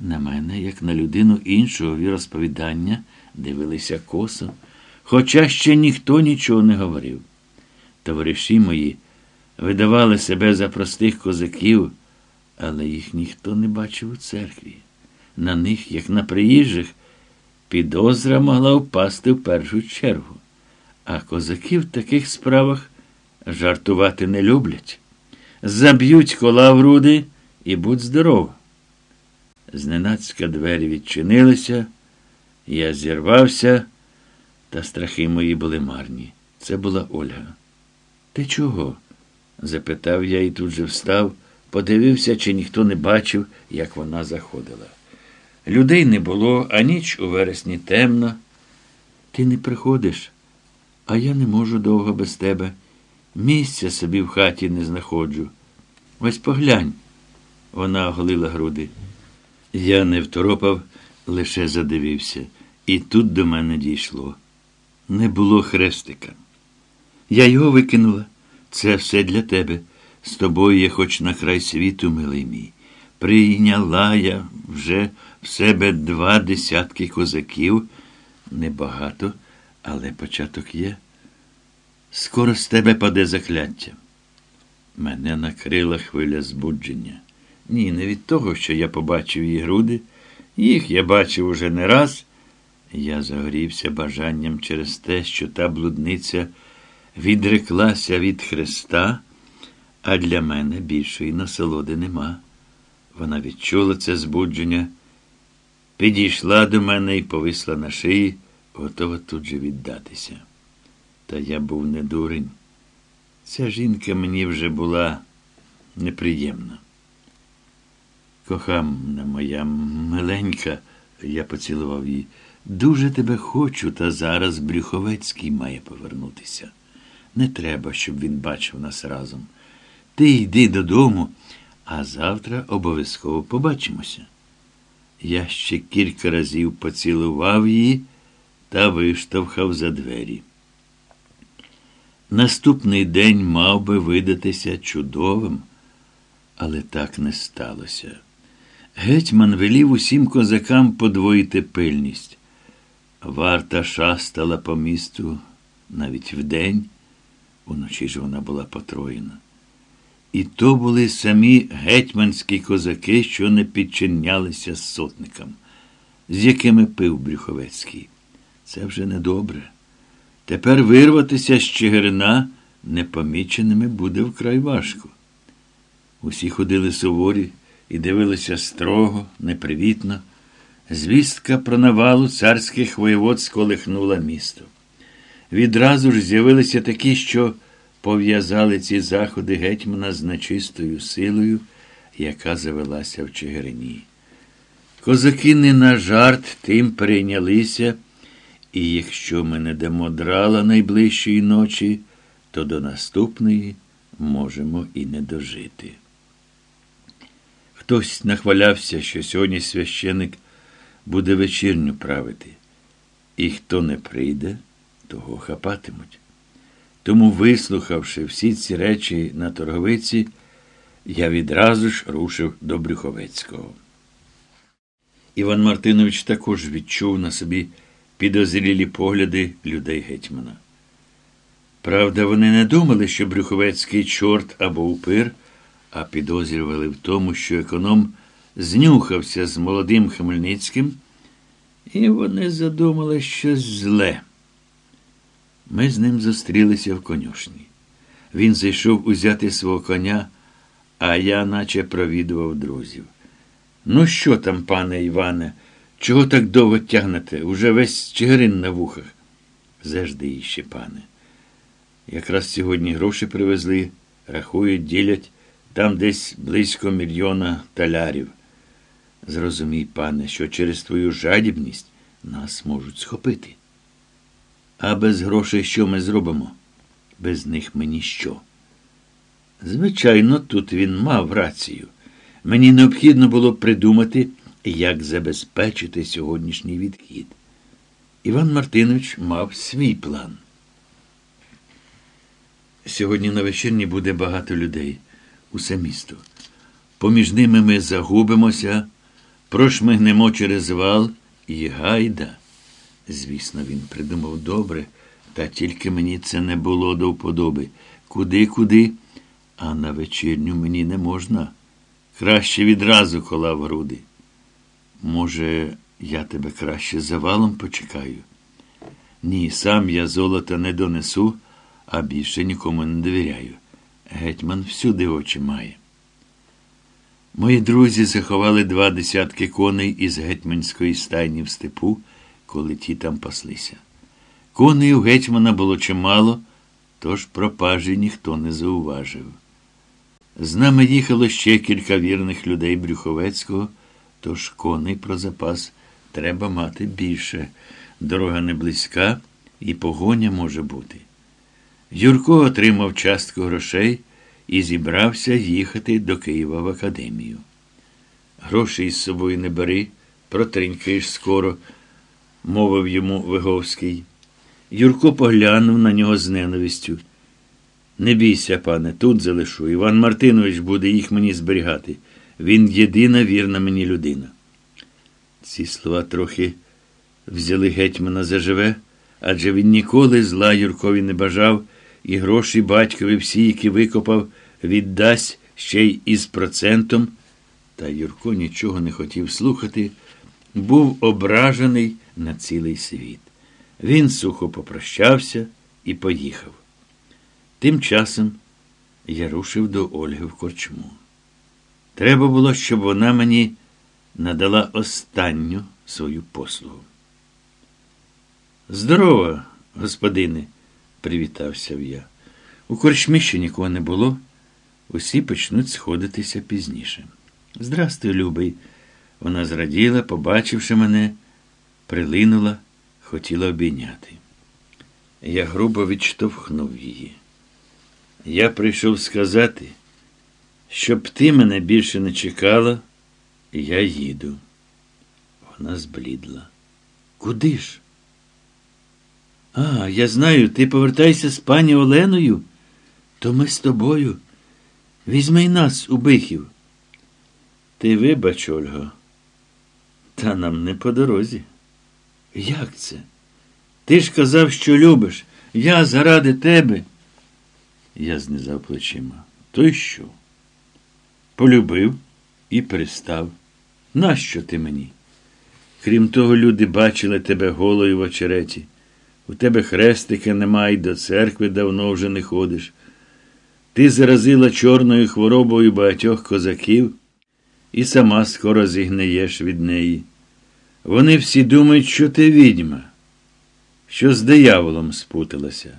На мене, як на людину іншого віросповідання, дивилися косо, хоча ще ніхто нічого не говорив. Товариші мої видавали себе за простих козаків, але їх ніхто не бачив у церкві. На них, як на приїжджих, підозра могла впасти в першу чергу. А козаки в таких справах жартувати не люблять. Заб'ють кола в груди і будь здоров. Зненацька двері відчинилися, я зірвався, та страхи мої були марні. Це була Ольга. Ти чого? запитав я і тут же встав, подивився, чи ніхто не бачив, як вона заходила. Людей не було, а ніч у вересні темна. Ти не приходиш, а я не можу довго без тебе. Місця собі в хаті не знаходжу. Ось поглянь. Вона оголила груди. Я не второпав, лише задивився, і тут до мене дійшло. Не було хрестика. Я його викинула. Це все для тебе. З тобою я хоч на край світу, милий мій. Прийняла я вже в себе два десятки козаків. Небагато, але початок є. Скоро з тебе паде закляття. Мене накрила хвиля збудження. Ні, не від того, що я побачив її груди. Їх я бачив уже не раз. Я загорівся бажанням через те, що та блудниця відреклася від Христа, а для мене більшої насолоди нема. Вона відчула це збудження, підійшла до мене і повисла на шиї, готова тут же віддатися. Та я був не дурень. Ця жінка мені вже була неприємна. Кохамна моя миленька, я поцілував її. Дуже тебе хочу, та зараз Брюховецький має повернутися. Не треба, щоб він бачив нас разом. Ти йди додому, а завтра обов'язково побачимося. Я ще кілька разів поцілував її та виштовхав за двері. Наступний день мав би видатися чудовим, але так не сталося. Гетьман велів усім козакам подвоїти пильність. Варта шастала по місту навіть вдень, уночі ж вона була потроєна. І то були самі гетьманські козаки, що не підчинялися сотникам, з якими пив Брюховецький. Це вже недобре. Тепер вирватися з Чигирина непоміченими буде вкрай важко. Усі ходили суворі і дивилися строго, непривітно. Звістка про навалу царських воєвод сколихнула місто. Відразу ж з'явилися такі, що пов'язали ці заходи гетьмана з нечистою силою, яка завелася в Чигирині. Козаки не на жарт тим прийнялися, і якщо ми не дамо драла найближчої ночі, то до наступної можемо і не дожити. Хтось нахвалявся, що сьогодні священик буде вечірню правити, і хто не прийде, того хапатимуть. Тому, вислухавши всі ці речі на торговиці, я відразу ж рушив до Брюховецького. Іван Мартинович також відчув на собі підозрілі погляди людей гетьмана. Правда, вони не думали, що Брюховецький чорт або упир, а підозрювали в тому, що економ знюхався з молодим Хмельницьким, і вони задумали щось зле. Ми з ним зустрілися в конюшні. Він зайшов узяти свого коня, а я наче провідував друзів. Ну, що там, пане Іване, чого так довго тягнете? Уже весь Чигирин на вухах. Завжди іще, пане. Якраз сьогодні гроші привезли, рахують, ділять, там десь близько мільйона талярів. Зрозумій, пане, що через твою жадібність нас можуть схопити. А без грошей що ми зробимо? Без них мені що? Звичайно, тут він мав рацію. Мені необхідно було придумати, як забезпечити сьогоднішній відхід. Іван Мартинович мав свій план. Сьогодні на вечірні буде багато людей, усе місто. Поміж ними ми загубимося, Прошмигнемо через вал і гайда. Звісно, він придумав добре, та тільки мені це не було до вподоби. Куди, куди, а на вечірню мені не можна. Краще відразу колав груди. Може, я тебе краще за валом почекаю? Ні, сам я золота не донесу, а більше нікому не довіряю. Гетьман всюди очі має. Мої друзі заховали два десятки коней із гетьманської стайні в степу, коли ті там паслися. Коней у гетьмана було чимало, тож пропажі ніхто не зауважив. З нами їхало ще кілька вірних людей Брюховецького, тож коней про запас треба мати більше. Дорога не близька і погоня може бути. Юрко отримав частку грошей і зібрався їхати до Києва в академію. Грошей із собою не бери, протринькаєш скоро, мовив йому Виговський. Юрко поглянув на нього з ненавистю. Не бійся, пане, тут залишу. Іван Мартинович буде їх мені зберігати. Він єдина вірна мені людина. Ці слова трохи взяли гетьмана заживе, адже він ніколи зла Юркові не бажав, і гроші батькові всі, які викопав, віддасть ще й із процентом. Та Юрко нічого не хотів слухати, був ображений на цілий світ. Він сухо попрощався і поїхав. Тим часом я рушив до Ольги в корчму. Треба було, щоб вона мені надала останню свою послугу. Здорово, господине, привітався я. У корчмі ще нікого не було. Усі почнуть сходитися пізніше. Здрастуй, любий. Вона зраділа, побачивши мене, прилинула, хотіла обійняти. Я грубо відштовхнув її. Я прийшов сказати, щоб ти мене більше не чекала, я їду. Вона зблідла. Куди ж? А, я знаю, ти повертайся з пані Оленою, то ми з тобою. Візьми й нас у бихів. Ти вибач, Ольго, та нам не по дорозі. Як це? Ти ж казав, що любиш. Я заради тебе. Я знизав плечима. То й що? Полюбив і пристав. Нащо ти мені? Крім того, люди бачили тебе голою в очереті. У тебе хрестика нема і до церкви давно вже не ходиш. Ти заразила чорною хворобою багатьох козаків і сама скоро зігнеєш від неї. Вони всі думають, що ти відьма, що з дияволом спуталася.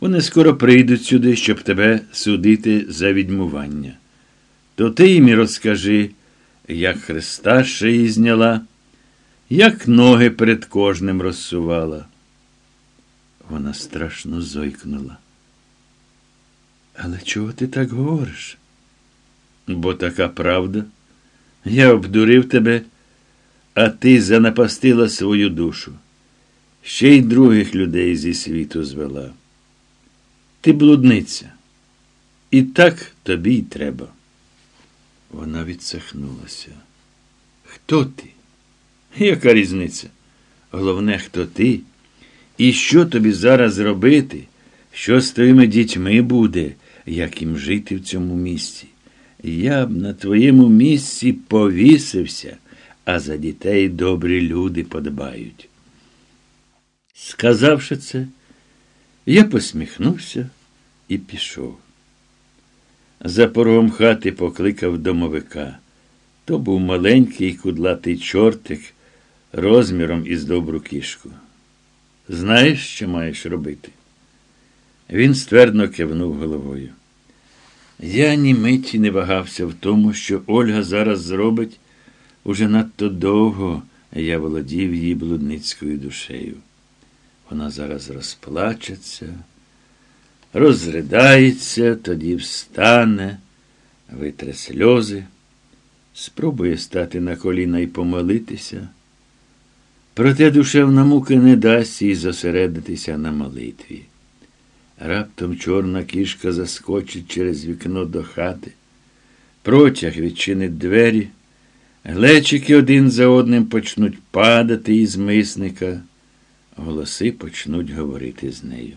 Вони скоро прийдуть сюди, щоб тебе судити за відьмування. То ти їм і розкажи, як Христа шиї зняла, як ноги перед кожним розсувала. Вона страшно зойкнула. Але чого ти так говориш? Бо така правда. Я обдурив тебе, а ти занапастила свою душу. Ще й других людей зі світу звела. Ти блудниця. І так тобі й треба. Вона відсахнулася. Хто ти? Яка різниця? Головне, хто ти? І що тобі зараз робити? Що з твоїми дітьми буде, як їм жити в цьому місці? Я б на твоєму місці повісився, а за дітей добрі люди подбають. Сказавши це, я посміхнувся і пішов. За порогом хати покликав домовика. То був маленький кудлатий чортик розміром із добру кішку. Знаєш, що маєш робити? Він ствердно кивнув головою. Я ні миті не вагався в тому, що Ольга зараз зробить уже надто довго я володів її блудницькою душею. Вона зараз розплачеться, розридається, тоді встане, витре сльози, спробує стати на коліна і помолитися. Проте душевна мука не дасть їй зосередитися на молитві. Раптом чорна кішка заскочить через вікно до хати, протяг відчинить двері, Глечики один за одним почнуть падати із мисника, голоси почнуть говорити з нею.